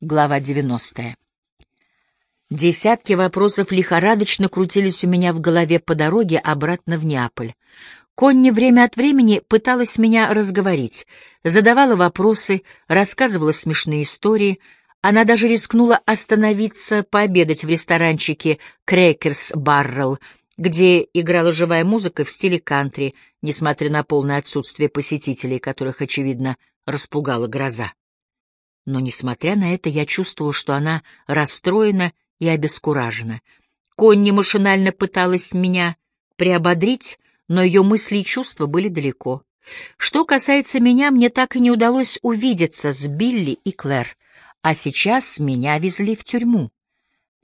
Глава 90. Десятки вопросов лихорадочно крутились у меня в голове по дороге обратно в Неаполь. Конни время от времени пыталась меня разговорить, задавала вопросы, рассказывала смешные истории. Она даже рискнула остановиться пообедать в ресторанчике «Крекерс Баррелл», где играла живая музыка в стиле кантри, несмотря на полное отсутствие посетителей, которых, очевидно, распугала гроза. Но, несмотря на это, я чувствовал, что она расстроена и обескуражена. Конни машинально пыталась меня приободрить, но ее мысли и чувства были далеко. Что касается меня, мне так и не удалось увидеться с Билли и Клэр, а сейчас меня везли в тюрьму.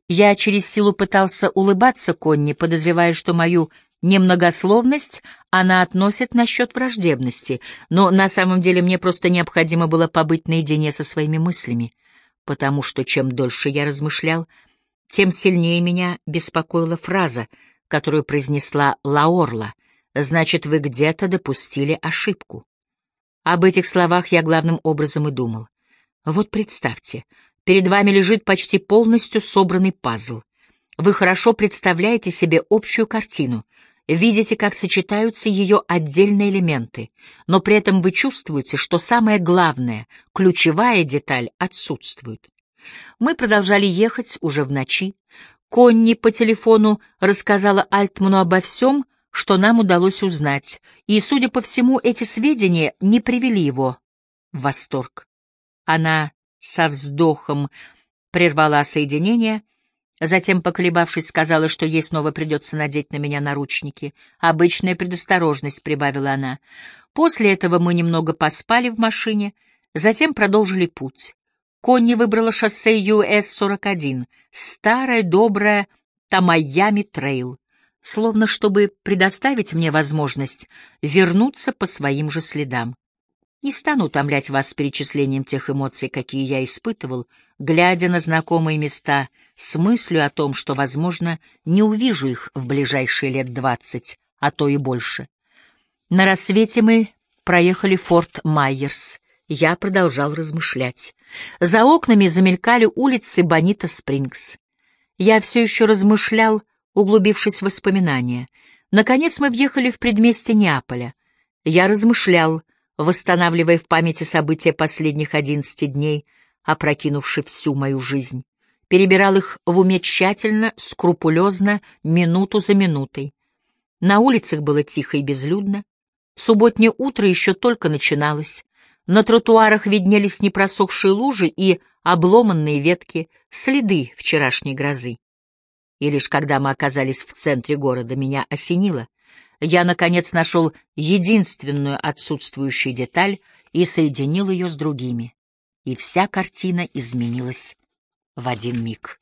Я через силу пытался улыбаться Конни, подозревая, что мою немногословность она относит насчет враждебности, но на самом деле мне просто необходимо было побыть наедине со своими мыслями, потому что чем дольше я размышлял, тем сильнее меня беспокоила фраза, которую произнесла Лаорла, «Значит, вы где-то допустили ошибку». Об этих словах я главным образом и думал. Вот представьте, перед вами лежит почти полностью собранный пазл. Вы хорошо представляете себе общую картину, видите, как сочетаются ее отдельные элементы, но при этом вы чувствуете, что самое главное, ключевая деталь отсутствует. Мы продолжали ехать уже в ночи. Конни по телефону рассказала Альтману обо всем, что нам удалось узнать, и, судя по всему, эти сведения не привели его в восторг. Она со вздохом прервала соединение Затем, поколебавшись, сказала, что ей снова придется надеть на меня наручники. «Обычная предосторожность», — прибавила она. После этого мы немного поспали в машине, затем продолжили путь. Конни выбрала шоссе US-41, старое, доброе Тамайами-трейл, словно чтобы предоставить мне возможность вернуться по своим же следам. Не стану утомлять вас перечислением тех эмоций, какие я испытывал, глядя на знакомые места, с мыслью о том, что, возможно, не увижу их в ближайшие лет двадцать, а то и больше. На рассвете мы проехали Форт Майерс. Я продолжал размышлять. За окнами замелькали улицы Бонита Спрингс. Я все еще размышлял, углубившись в воспоминания. Наконец мы въехали в предместье Неаполя. Я размышлял, восстанавливая в памяти события последних одиннадцати дней, опрокинувших всю мою жизнь. Перебирал их в уме тщательно, скрупулезно, минуту за минутой. На улицах было тихо и безлюдно. Субботнее утро еще только начиналось. На тротуарах виднелись непросохшие лужи и обломанные ветки, следы вчерашней грозы. И лишь когда мы оказались в центре города, меня осенило — я, наконец, нашел единственную отсутствующую деталь и соединил ее с другими. И вся картина изменилась в один миг.